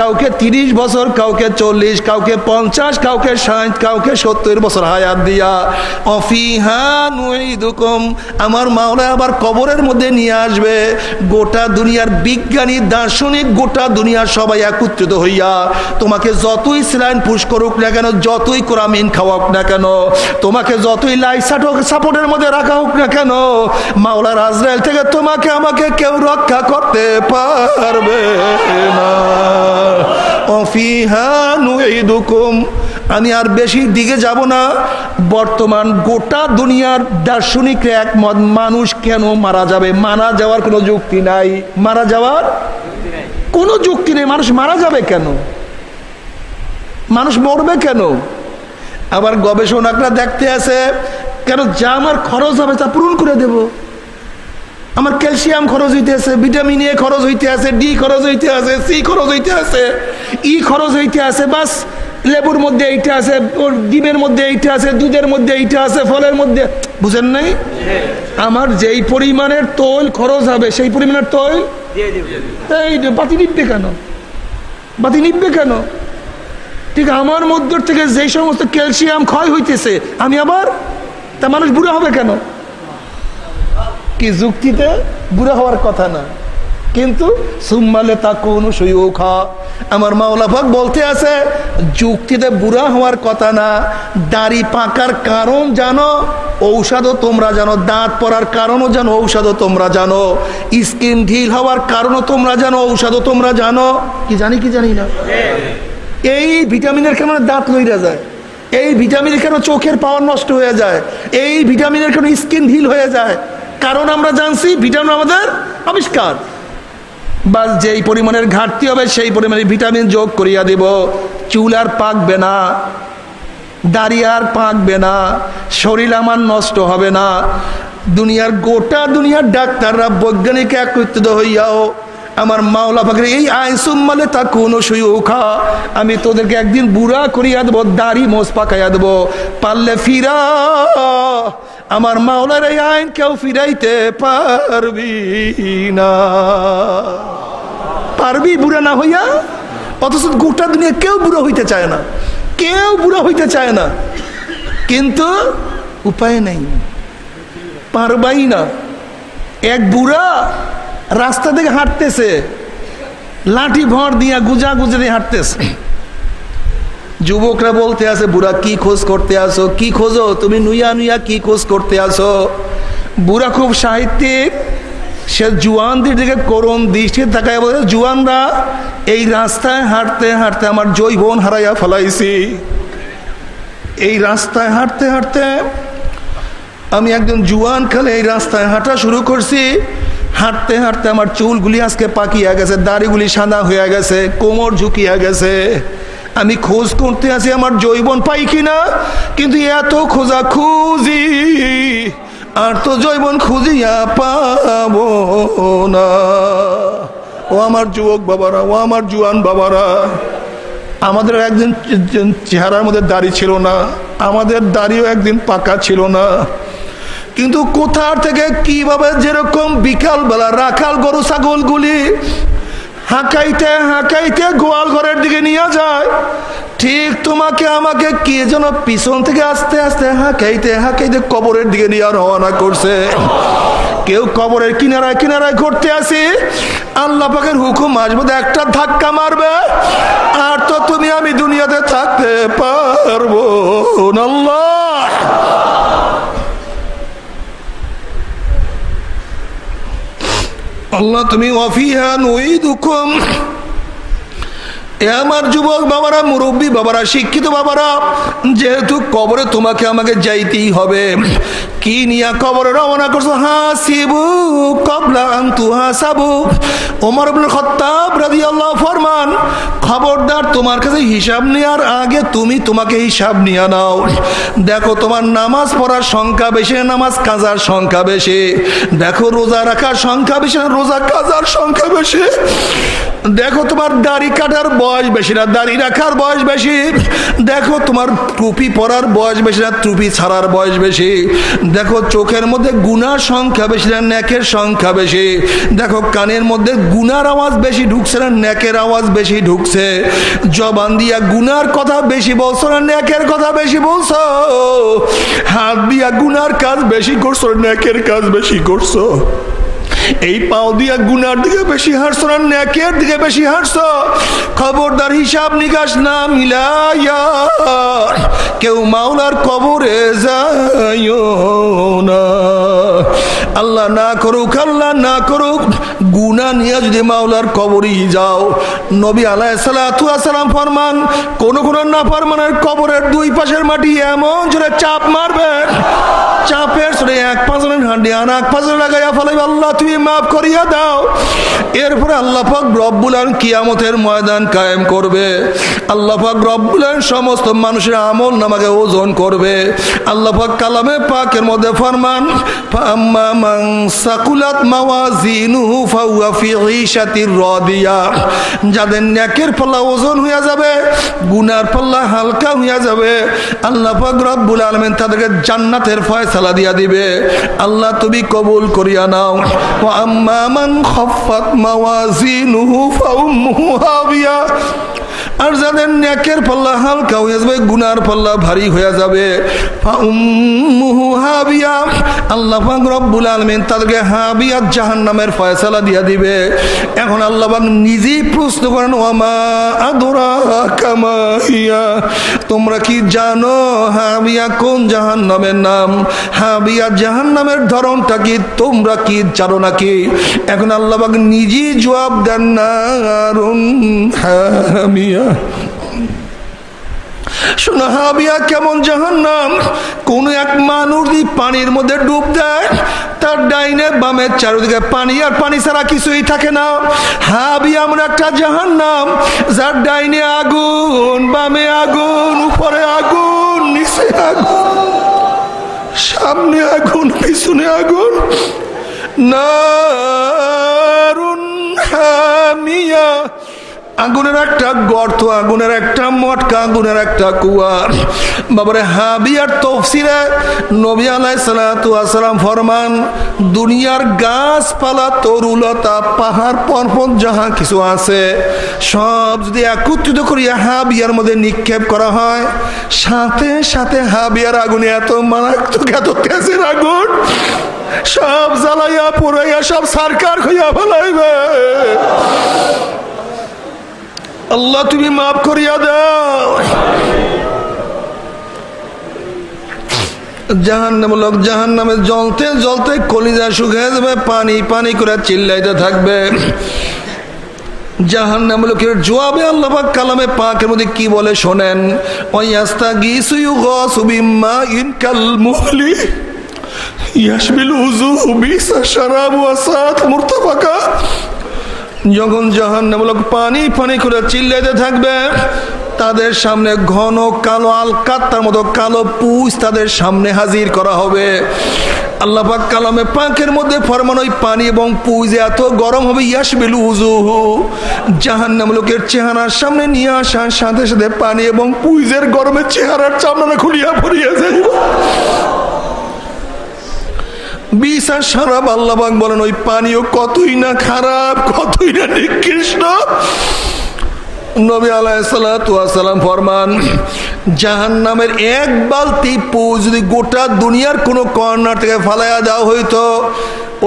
কাউকে তিরিশ বছর, কাউকে চল্লিশ, কাউকে পঞ্চাশ, কাউকে ষাট, কাউকে সত্তর বছর হায়াত দিয়া। অফিহা আমার মাওলা আবার কবরের মধ্যে নিয়ে আসবে। গোটা দুনিয়ার বিজ্ঞানী, দার্শনিক গোটা দুনিয়ার সবাই একত্রিত হইয়া তোমাকে যতই স্লাইন পুশ করুক না কেন, যতই কোরামিন খাওয়াক না কেন, তোমাকে যতই লাইট সাপোর্টের মধ্যে রাখা হোক না কেন মাওলা রাজরাইল থেকে তোমাকে আমাকে কেউ রক্ষা করতে পারবে না। অফিহা নুইদুকুম আমি আর বেশি দিকে যাব না। বর্তমান গোটা দুনিয়ার দার্শনিক একমত, মানুষ কেন মারা যাবে? মারা যাওয়ার কোনো যুক্তি নাই। মারা যাওয়ার কোনো যুক্তি নেই। মানুষ মারা যাবে কেন? মানুষ মরবে কেন? আবার গবেষণাকরা দেখতে আছে, কেন যা আমার খরচ হবে তা পূরণ করে দেব? আমার ক্যালসিয়াম খরচ হইতে আছে, ভিটামিন এ খরচ হইতে আছে, ডি খরচ হইতে আছে, সি খরচ হইতে আছে, ই খরচ হইতে আছে, বাস লেবুর মধ্যে এইটা আছে, ওর ডিমের মধ্যে এইটা আছে, দুধের মধ্যে এইটা আছে, ফলের মধ্যে, বুঝেন নাই? আমার যেই পরিমাণের তৈল খরচ হবে, সেই পরিমাণের তৈল? এই বাতি নিববে কেন? বাতি নিববে কেন? ঠিক আমার মধ্য থেকে যে সমস্ত ক্যালসিয়াম ক্ষয় হইতেছে, আমি আবার, তা মানুষ বুড়া হবে কেন? কি যুক্তিতে বুড়া হওয়ার কথা না। কিন্তু সুম্মালে তা কোন খা আমার মাওলাফাক বলতে আছে, যুক্তিতে বুড়া হওয়ার কথা না, দাড়ি পাকার কারণ জানো, ঔষধও তোমরা জানো, দাঁত পড়ার কারণও জানো, ঔষধও তোমরা জানো, স্কিন ঢিল হওয়ার কারণও তোমরা জানো, ঔষধও তোমরা জানো। কি জানি কি জানি না? এই ভিটামিনের কারণে দাঁত লইরা যায়? এই ভিটামিনের কেন চোখের পাওয়ার নষ্ট হয়ে যায়? এই ভিটামিনের কেন স্কিন ঢিল হয়ে যায়? কারণ আমরা জানছি, ভিটামিন আমাদের আবিষ্কার। বা যেই পরিমাণের ঘাটতি হবে, সেই পরিমাণে ভিটামিন যোগ করিয়া দিব। চুল আর পাকবে না, দাড়ি আর পাকবে না, শরীর আমার নষ্ট হবে না। দুনিয়ার গোটা দুনিয়ার ডাক্তাররা বৈজ্ঞানিক একত্রিত হইয়াও আমার মাওলা পাখির এই আইসুম্মালে তা কোনো সুখা আমি তোদেরকে একদিন বুড়া করিয়া দেবো, দাড়ি মোস পাকাইয়া দেবো, পারলে ফিরা। আমার মাওলার এই আইন কেউ ফিরাইতে পারবি না। পারবি বুড়া না হইয়া? অথচ গোটা দুনিয়া কেউ বুড়ো হইতে চায় না। কেউ বুড়ো হইতে চায় না। কিন্তু উপায় নেই। পারবাই না। এক বুড়া রাস্তা থেকে হাঁটতেছে, লাঠি ভর দিয়া গুজা গুজে দিয়ে হাঁটতেছে। যুবকরা বলতে আছে, বুড়া কি খোঁজ করতে আসো? কি খোঁজো? তুমি নুইয়া নুইয়া কি খোঁজ করতে আসো? বুড়া খুব সাহিত্যিক। সে জুয়ানদের দিকে করুন দৃষ্টি থাকায় বলে, জুয়ানরা, এই রাস্তায় হাঁটতে হাঁটতে আমার জৈবন হারাইয়া ফেলাইছি। এই রাস্তায় হাঁটতে হাঁটতে আমি একজন জুয়ান খালে এই রাস্তায় হাঁটা শুরু করছি। হাঁটতে হাঁটতে আমার চুলগুলি আজকে পাকিয়া গেছে, দাড়িগুলি সাদা হয়ে গেছে, কোমর ঝুঁকিয়া গেছে। আমি খোঁজ করতে আছি আমার জৈবন পাই কিনা? কিন্তু এত খোঁজা খুঁজি আর তো জৈবন খুঁজিয়া পাব না। ও আমার যুবক বাবারা, ও আমার জুয়ান বাবারা, আমাদের একদিন চেহারার মধ্যে দাড়ি ছিল না, আমাদের দাড়িও একদিন পাকা ছিল না। কিন্তু কোথার থেকে কীভাবে যেরকম বিকাল বেলা রাখাল গরু, ছাগলগুলি হাঁকাইতে হাঁকাইতে গোয়াল ঘরের দিকে নিয়ে যায়। ঠিক তোমাকে, আমাকে কে যেন পিছন থেকে আস্তে আস্তে হাঁকাইতে হাঁকাইতে কবরের দিকে নিয়ে রওনা করছে। কেউ কবরের কিনারায় কিনারায় ঘুরতে আসি। আল্লাহ পাকের হুকুম আসব একটা ধাক্কা মারবে। আর তো তুমি আমি দুনিয়াতে থাকতে পারব আল্লাহ। আল্লাহ তুমি অফিহা নই দুঃখম এ আমার যুবক বাবারা, মুরব্বী বাবারা, শিক্ষিত বাবারা, যেহেতু কবরে তোমাকে আমাকে যাইতেই হবে, কি নিয়া কবরে রওনা করছ? হাসিবু, কবলা আন্তু হাসাবু। ওমর আব্দুল খত্তাব রাদিয়াল্লাহু ফরমান, খবরদার, তোমার কাছে হিসাব নেওয়ার আগে তুমি তোমাকে হিসাব নিয়ে নাও। দেখো, তোমার নামাজ পড়ার সংখ্যা বেশি নামাজ কাজার সংখ্যা বেশি? দেখো, রোজা রাখার সংখ্যা বেশি রোজা কাজার সংখ্যা বেশি? দেখো, তোমার দাড়ি কাটার বয়স বেশি না, দাড়ি রাখার বয়স বেশি। দেখো তোমার টুপি পরার বয়স বেশি না, টুপি ছাড়ার বয়স বেশি। দেখো চোখের মধ্যে গুনার সংখ্যা বেশি না ন্যাকের সংখ্যা বেশি। দেখো কানের মধ্যে গুনার আওয়াজ বেশি ঢুকছে না ন্যাকের আওয়াজ বেশি ঢুকছে। জবান দিয়া গুনার কথা বেশি বলছো না ন্যাকের কথা বেশি বলছো? হাত দিয়া গুনার কাজ বেশি করছ ন্যাকের কাজ বেশি করছ? এই পাও দিয়া গুনার দিকে বেশি হাঁটছো না, ন্যাকের দিকে বেশি হাঁটছো খবরদার হিসাব নিকাশ না মিলাইয়া, কেউ মাওলার কবরে যায় না। আল্লাহ না করুক, আল্লাহ না করুক গুনা নিয়ে যদি মাওলার কবরই যাও, নবী আলাহ ফরমান, কোন না ফরমানের কবরের দুই পাশের মাটি এমন জোরে চাপ মারবে। চাপের সরে এক পাঁচনের হাঁটি আর এক পাঁচনে লাগাইয়া ফেলাইবে, আল্লাহ তুমি মাফ করিয়া দাও। এরপরে আল্লাহ পাক রব্বুল কিয়ামতের ময়দান কায়েম করবে। আল্লাহ পাক রব্বুল সমস্ত মানুষের আমল নামাকে ওজন করবে। আল্লাহ পাক কালামে পাকের মধ্যে ফরমান, ফাম্মা মান সাকুলাত মাওয়াজিনুহু যাদের নেকের পাল্লা ওজন হইয়া যাবে, গুনার পাল্লা হালকা হইয়া যাবে, আল্লাহ রব্বুল আলমেন তাদেরকে জান্নাতের ফয়সালা দিয়া দিবে। আল্লাহ তুমি কবুল করিয়া নাও। আম্মা মান খফাত মাওয়াজিনুহু ফাউম্মুহু হাবিয়া। আর যাদের নেকের পাল্লা হালকা হয়ে যাবে, গুনার পাল্লা ভারী হয়ে যাবে। আল্লাহ রব্বুল আলমিন তাদেরকে হাবিয়া জাহান নামের ফয়সালা দিয়া দিবে। এখন আল্লাহ নিজেই প্রশ্ন করেন আদোরা আদরা কামাইয়া তোমরা কি জানো? হাবিয়া কোন জাহান নামের নাম? হাবিয়া জাহান নামের ধরনটা কি? তোমরা কি জানো নাকি? এখন আল্লাহ নিজেই জবাব দেন না হামিয়া। শোনা, হাবিয়া কেমন জাহান্নাম? কোন এক মানুষ পানির মধ্যে ডুব দেয়, তার ডাইনে বামের চারিদিকে পানি, আর পানি ছাড়া কিছুই থাকে না। হাবিয়া এমন একটা জাহান্নাম, যার ডাইনে আগুন, বামে আগুন, উপরে আগুন, নিচে আগুন, সামনে আগুন, পিছনে আগুন। নারুন হামিয়া আগুনের একটা গর্ত, আগুনের একটা মটকা, আগুনের একটা কুয়া বাবারে, হাবিয়ার তফসিরে নবী আলাই সালাম ফরমান, দুনিয়ার গাছপালা, তরুলতা, পাহাড়, পর্বত, যাহা কিছু আছে, সব যদি একত্রিত করিয়া হাবিয়ার মধ্যে নিক্ষেপ করা হয়, সাথে সাথে হাবিয়ার আগুনে এত মারাত্মক, এত তেজের আগুন, সব জ্বালাইয়া পুরাইয়া সব সরকার হইয়া ফেলাইবে। আল্লাহ, তুমি মাফ করিয়া দাও। জাহান নাম লোক জাহান নামে জ্বলতে জ্বলতে কলিজা শুকিয়ে যাবে, পানি পানি করে চিল্লাইতে থাকবে। জাহান নাম লোকের জবাবে আল্লাহ কালামে পাকের মধ্যে কি বলে শোনেন? ওয়াস্তা গিসুয়ু গসুবিম্মা ইনকাল মুহলি, ইয়াশবিল উজু বিসা শারাব ওয়াসাত মুরতাফাকা। যখন জাহান নামলক পানি পানি করে চিল্লাইতে থাকবে, তাদের সামনে ঘন কালো আলকাত্তার মতো কালো পুষ তাদের সামনে হাজির করা হবে। আল্লাপাক কালামে পাকের মধ্যে ফরমান ওই পানি এবং পুজ এত গরম হবে ইয়াস বেলু উজুহু জাহান নামলকের চেহারার সামনে নিয়ে আসার সাথে সাথে পানি এবং পুইজের গরমের চেহারার চামড়া খুলিয়া পড়িয়া যাইব। বিশা সারাব আল্লাহবাক বলেন, ওই পানীয় কতই না খারাপ, কতই না নিকৃষ্ট। নবী আলাইসালাম ফরমান জাহান নামের এক বালতি পু যদি গোটা দুনিয়ার কোনো কর্নার থেকে ফালাইয়া দেওয়া হইতো,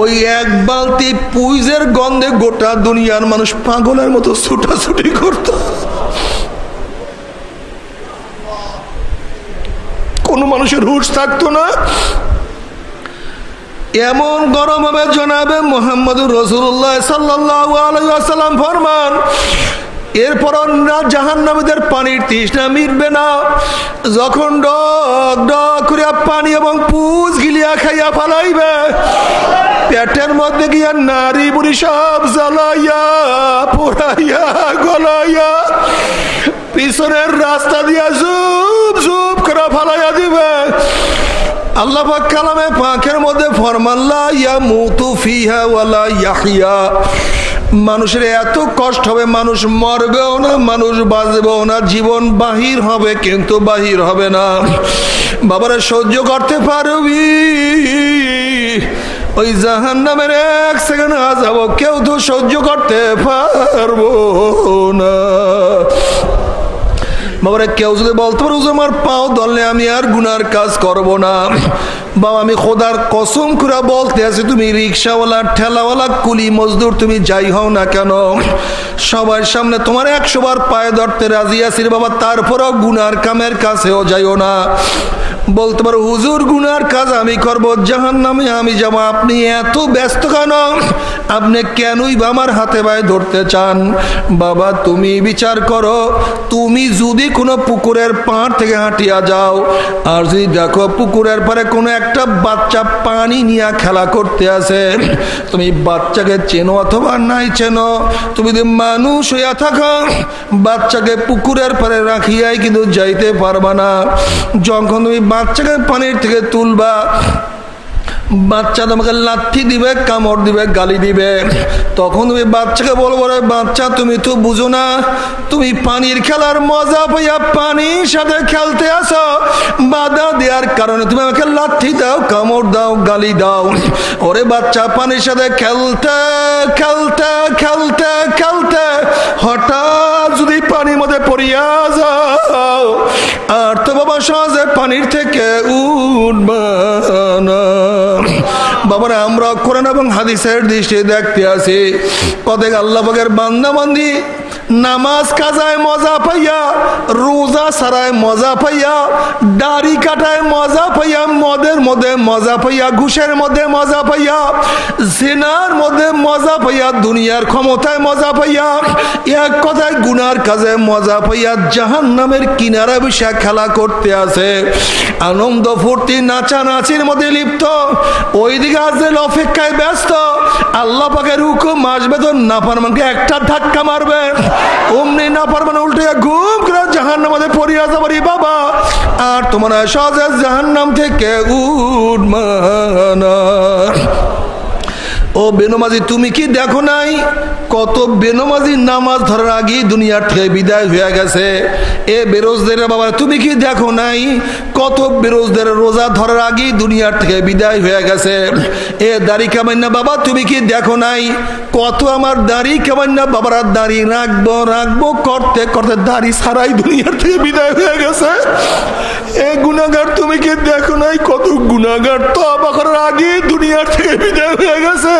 ওই এক বালতি পুইজের গন্ধে গোটা দুনিয়ার মানুষ পাগলের মতো ছুটাছুটি করত। কোনো মানুষের হুশ থাকতো না। এমন গরম হবে জনাবে মোহাম্মদ রসুল্লাহ সাল্লাম ফরমান। এরপর জাহান নামীদের পানির তৃষ্ণা মিটবে না। যখন ডক ডক করে পানি এবং পুজ গিলিয়া খাইয়া ফালাইবে, পেটের মধ্যে গিয়া নারী বুড়ি সব জ্বালাইয়া, পোড়াইয়া, গলাইয়া, পিছনের রাস্তা দিয়া জুপ জুপ করে ফালাইয়া আল্লাহ পাক কালামে পাখের মধ্যে ফরমাল্লা ইয়া মুতু ফিহা মানুষের এত কষ্ট হবে, মানুষ মরবেও না, মানুষ বাঁচবেও না, জীবন বাহির হবে কিন্তু বাহির হবে না। বাবারা সহ্য করতে পারবি? ওই জাহান নামের এক সেকেন্ড আজাব কেউ তো সহ্য করতে পারব না। বাবারে কেউ যদি বলতে পারো আমার পাও দলে আমি আর গুনার কাজ করব না। বাবা, আমি খোদার কসম করে বলতে আছি, তুমি রিক্সাওয়ালা, ঠেলাওয়ালা, কুলি, মজদুর, তুমি যাই হও না কেন? সবার সামনে তোমার একশো বার পায়ে ধরতে রাজি আছির বাবা, তারপরও গুনার কামের কাছেও যাইও না। বলতে পারো, হুজুর, গুনার কাজ আমি করব জাহান নামে আমি যাব, আপনি এত ব্যস্ত কেন? আপনি কেনই বা আমার হাতে পায়ে ধরতে চান? বাবা, তুমি বিচার করো, তুমি যদি কোনো পুকুরের পাড় থেকে হাঁটিয়া যাও, আর যদি দেখো পুকুরের পারে কোনো একটা বাচ্চা পানি নিয়ে খেলা করতে আসে। তুমি বাচ্চাকে চেনো অথবা নাই চেনো, তুমি যদি মানুষ হইয়া থাকো, বাচ্চাকে পুকুরের পরে রাখিয়াই কিন্তু যাইতে পারবা না। যখন তুমি বাচ্চাকে পানির থেকে তুলবা বাচ্চা তোমাকে লাথি দিবে, কামড় দিবে, গালি দিবে। তখন তুমি বাচ্চাকে বলব রে বাচ্চা, তুমি তো বুঝো না। তুমি পানির খেলার মজা পাইয়া পানির সাথে খেলতে আসো। বাধা দেওয়ার কারণে তুমি আমাকে লাথি দাও, কামড় দাও, গালি দাও। ওরে বাচ্চা, পানির সাথে খেলতে খেলতে খেলতে খেলতে হঠাৎ যদি পানির মধ্যে পড়িয়া যাও, আর তো বাবা সহজে পানির থেকে উঠবা না। বাবারা আমরা কোরআন এবং হাদিসের দৃষ্টি দেখতে আছি কদেক আল্লাহ বাগের বান্দাবান্দি নামাজ কাজায় মজা পাইয়া, রোজা সারায় মজা পাইয়া, দাড়ি কাটায় মজা পাইয়া, মদের মধ্যে মজা পাইয়া, ঘুষের মধ্যে মজা পাইয়া, জেনার মধ্যে মজা পাইয়া, দুনিয়ার ক্ষমতায় মজা পাইয়া, এক কথায় গুনার কাজে মজা পাইয়া জাহান নামের কিনারা বসে খেলা করতে আছে। আনন্দ ফুর্তি নাচা নাচির মধ্যে লিপ্ত। ওইদিকে আজেল অপেক্ষায় ব্যস্ত। আল্লাহ পাকের হুকুম আসবে তো না পারমানকে একটা ধাক্কা মারবে। অমনি না পারবেন উল্টে ঘুম করে জাহান পড়ি পড়িয়া যাবারি বাবা। আর তোমার সহজে জাহান নাম থেকে উঠমানা ও বেনমাজি, তুমি কি দেখো নাই? কত বেনমাজি নামাজ ধরার আগে দুনিয়ার থেকে বিদায় হয়ে গেছে। এ বেরোজদের বাবা তুমি কি দেখো নাই? কত বেরোজদের রোজা ধরার আগে দুনিয়ার থেকে বিদায় হয়ে গেছে। এ দাড়ি কামান্না বাবা, তুমি কি দেখো নাই? কত আমার দাড়ি কামান্না বাবারা, দাড়ি রাখব রাখব, করতে করতে দাড়ি সারাই দুনিয়ার থেকে বিদায় হয়ে গেছে। এ গুণাগার তুমি কি দেখো নাই? কত গুণাগার তো আবার আগে দুনিয়ার থেকে বিদায় হয়ে গেছে।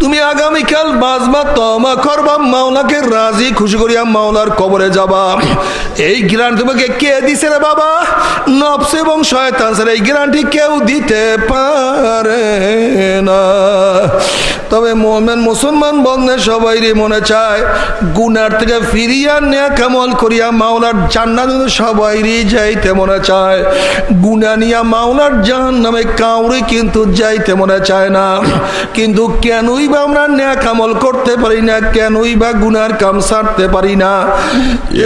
তুমি আগামীকাল বাজবা তমা করবা, মাওলাকে রাজি, খুশি করিয়া মাওলার কবরে যাবা। এই গ্রান্ট তোমাকে কে দিছে রে বাবা? নফস এবং শয়তান স্যার এই গ্রান্টটি কেউ দিতে পারে না। তবে মোহামেন মুসলমান বন্ধে সবাই মনে চায়, গুনার থেকে ফিরিয়া নেয়া কামল করিয়া মাওলার জান্নাত সবাইরই যাইতে মনে চায়। গুনা নিয়া মাওলার জাহান নামে কাউরে কিন্তু যাইতে মনে চায় না। কিন্তু কেনই বা আমরা ন্যাক আমল করতে পারি না কেনই বা গুনার কাম সারতে পারি না?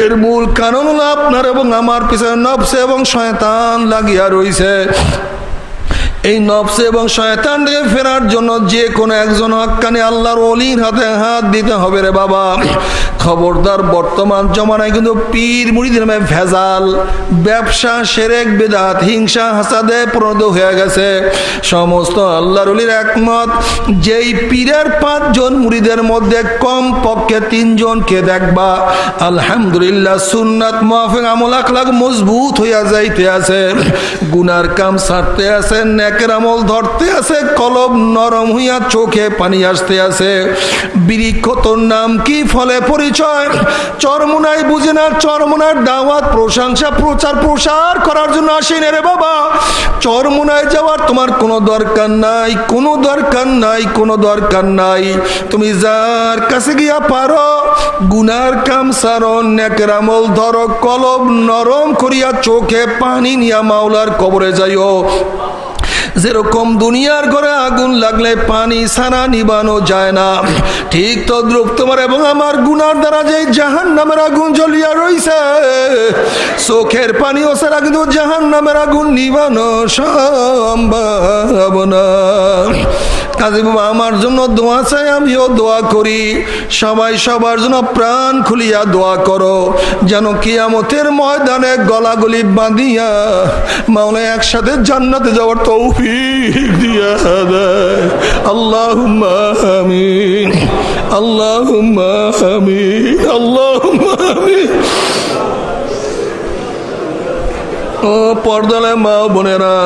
এর মূল কারণ হলো আপনার এবং আমার পিছনে নবসে এবং শয়তান লাগিয়া রইছে। এই নবসে এবং শয়তান থেকে ফেরার জন্য যে কোনো একজন হকানি আল্লাহর অলির হাতে হাত দিতে হবে রে বাবা। খবরদার বর্তমান জমানায় কিন্তু পীর মুড়িদের নামে ভেজাল, ব্যবসা, সেরেক, বেদাত, হিংসা, হাসাদে প্রণত হয়ে গেছে। সমস্ত আল্লাহর অলির একমত, যেই পীরের পাঁচজন মুড়িদের মধ্যে কম পক্ষে তিনজনকে দেখবা। আলহামদুলিল্লাহ সুন্নাত মাহফিক আমল আখলাক মজবুত হইয়া যাইতে আছে। গুনার কাম সারতে আছে নেকের আমল ধরতে আছে, কলব নরম হইয়া চোখে পানি আসতে আছে। বৃক্ষ তোর নাম কি ফলে পরিচয়? চরমুনাই বুঝে না, চরমুনার দাওয়াত, প্রশংসা, প্রচার, প্রসার করার জন্য আসেন রে বাবা। চরমুনায় যাওয়ার তোমার কোনো দরকার নাই, কোনো দরকার নাই, কোনো দরকার নাই। তুমি যার কাছে গিয়া পারো, গুনার কাম সারণ নেকের আমল ধরো, কলব নরম করিয়া চোখে পানি নিয়া মাওলার কবরে যাইও। যেরকম দুনিয়ার ঘরে আগুন লাগলে পানি সারা নিবানো যায় না। ঠিক তদ্রুপ তোমার এবং আমার গুনার দ্বারা যে জাহান নামের আগুন জ্বলিয়া রইছে, চোখের পানি ও সারা কিন্তু জাহান নামের আগুন নিবানো সম্ভব না। কাজী আমার জন্য দোয়া চাই, আমিও দোয়া করি। সবাই সবার জন্য প্রাণ খুলিয়া দোয়া করো, যেন কিয়ামতের ময়দানে গলাগুলি বাঁধিয়া মাওলা একসাথে জান্নাতে যাওয়ার তৌফিক দিয়া দেয়। আল্লাহ আমিন আল্লাহ আমিন আল্লাহ ও পর্দালে মা বোনেরা,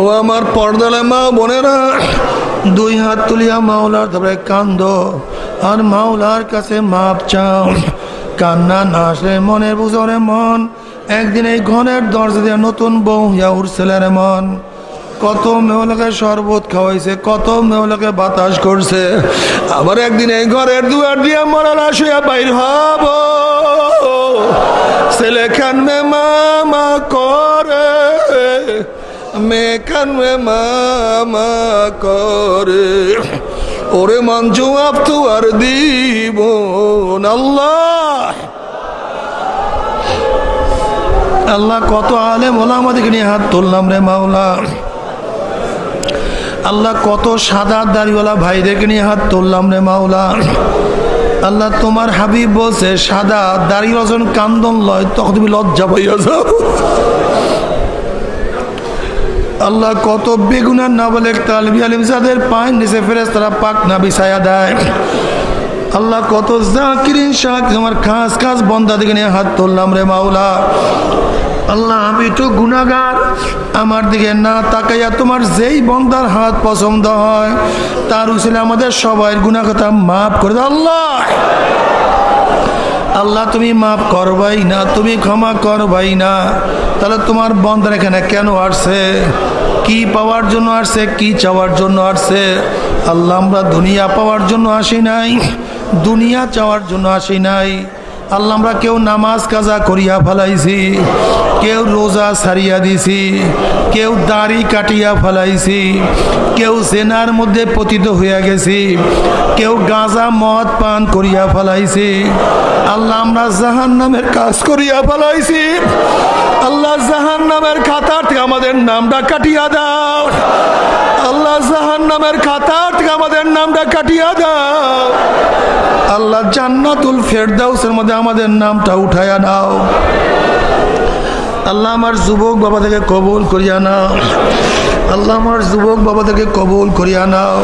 ও আমার পর্দালে মা বোনেরা দুই হাত তুলিয়া মাওলার ধরে কান্দ, আর মাওলার কাছে মাপ চাও। কান্না না আসলে মনের বুঝরে মন, একদিন এই ঘনের দরজা দিয়ে নতুন বউ ইয়া উঠছিল মন। কত মেহলাকে শরবত খাওয়াইছে, কত মেহলাকে বাতাস করছে। আবার একদিন এই ঘরের দুয়ার দিয়ে মরালা শুয়া বাইর হব। ছেলে খানমে মামা করে মামা করে। ওরে মান জবাব তো আর দিব আল্লাহ। আল্লাহ কত আলেম ওলামাদিকে নিয়ে হাত তুললাম রে মাওলা। আল্লাহ কত সাদা দাড়িওয়ালা ভাইদেরকে নিয়ে হাত তুললাম রে মাওলা। আল্লাহ তোমার হাবিব বলছে, সাদা দাড়ি রজন কান্দন লয়, তখন তুমি লজ্জা পাইয়া যাও। আল্লাহ কত বেগুনার না বলে তালবি আলিম যাদের পায়ের নিচে ফেরেস তারা পাক না বিছায়া দেয়। আল্লাহ কত জাকিরিন শাহ তোমার খাস খাস বন্ধা দিকে নিয়ে হাত তুললাম রে মাওলা। আল্লাহ, আমি তো গুনাগার আমার দিকে না তাকাইয়া তোমার যেই বন্দার হাত পছন্দ হয়, তার উচিলে আমাদের সবাই গুনা কথা মাফ করে দাও। আল্লাহ! আল্লাহ, তুমি মাফ করবাই না, তুমি ক্ষমা করবাই না। তাহলে তোমার বন্দার এখানে কেন আসছে? কি পাওয়ার জন্য আসছে? কি চাওয়ার জন্য আসছে? আল্লাহ, আমরা দুনিয়া পাওয়ার জন্য আসি নাই, দুনিয়া চাওয়ার জন্য আসি নাই। আল্লাহ, আমরা কেউ নামাজ কাজা করিয়া ফেলাইছি, কেউ রোজা সারিয়া দিছি, কেউ দাড়ি কাটিয়া ফেলাইছি, কেউ সেনার মধ্যে পতিত হইয়া গেছি, কেউ গাঁজা মদ পান করিয়া ফেলাইছি। আল্লাহ, আমরা জাহান নামের কাজ করিয়া ফেলাইছি। আল্লাহ জাহান নামের খাতার থেকে আমাদের নামটা কাটিয়া দাও। আল্লাহ জাহান নামের খাতার থেকে আমাদের নামটা কাটিয়া দাও। আল্লাহ, জান্নাতুল ফেরদাউসের মধ্যে আমাদের নামটা উঠাইয়া দাও। আল্লাহ, আমার যুবক বাবা থেকে কবুল করিয়া নাও। আল্লাহ, আমার যুবক বাবা থেকে কবুল করিয়া নাও।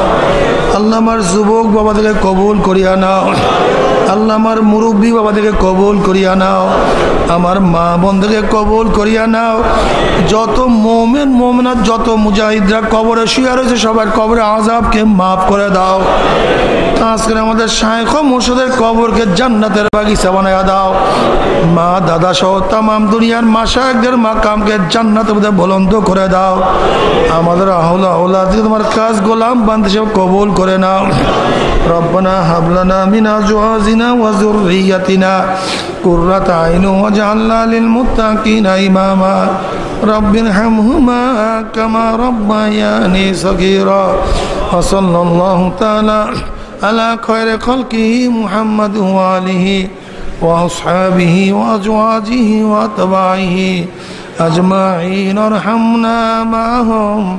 আল্লাহ, আমার যুবক বাবা থেকে কবুল করিয়া নাও। আল্লাহ আমার মুরব্বী বাবা থেকে কবুল করিয়া নাও, আমার মা বোন থেকে কবুল করিয়া নাও। যত মোমেন মোমেনার যত মুজাহিদরা কবরে শুয়ে রয়েছে, সবার কবরে আজাবকে মাফ করে দাও। আজকে আমাদের শায়েখ মুর্শদের কবরকে জান্নাতের বাগিচা বানায়া দাও। মা, দাদা সহ তামাম দুনিয়ার মা শায়েকদের মাকামকে জান্নাতের মধ্যে বলন্দ করে দাও। আমাদের আহলা আহলা তোমার কাজ গোলাম বান্ধে সব কবুল করে নাও। ربنا هب لنا من أزواجنا وذريتنا قرة عين واجعلنا للمتقين إماما رب ارحمهما كما ربياني صغيرا وصلى الله تعالى على خير خلقه محمد وآله وأصحابه وأزواجه وأتباعه أجمعين ارحمنا معهم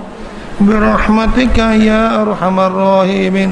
برحمتك يا أرحم الراحمين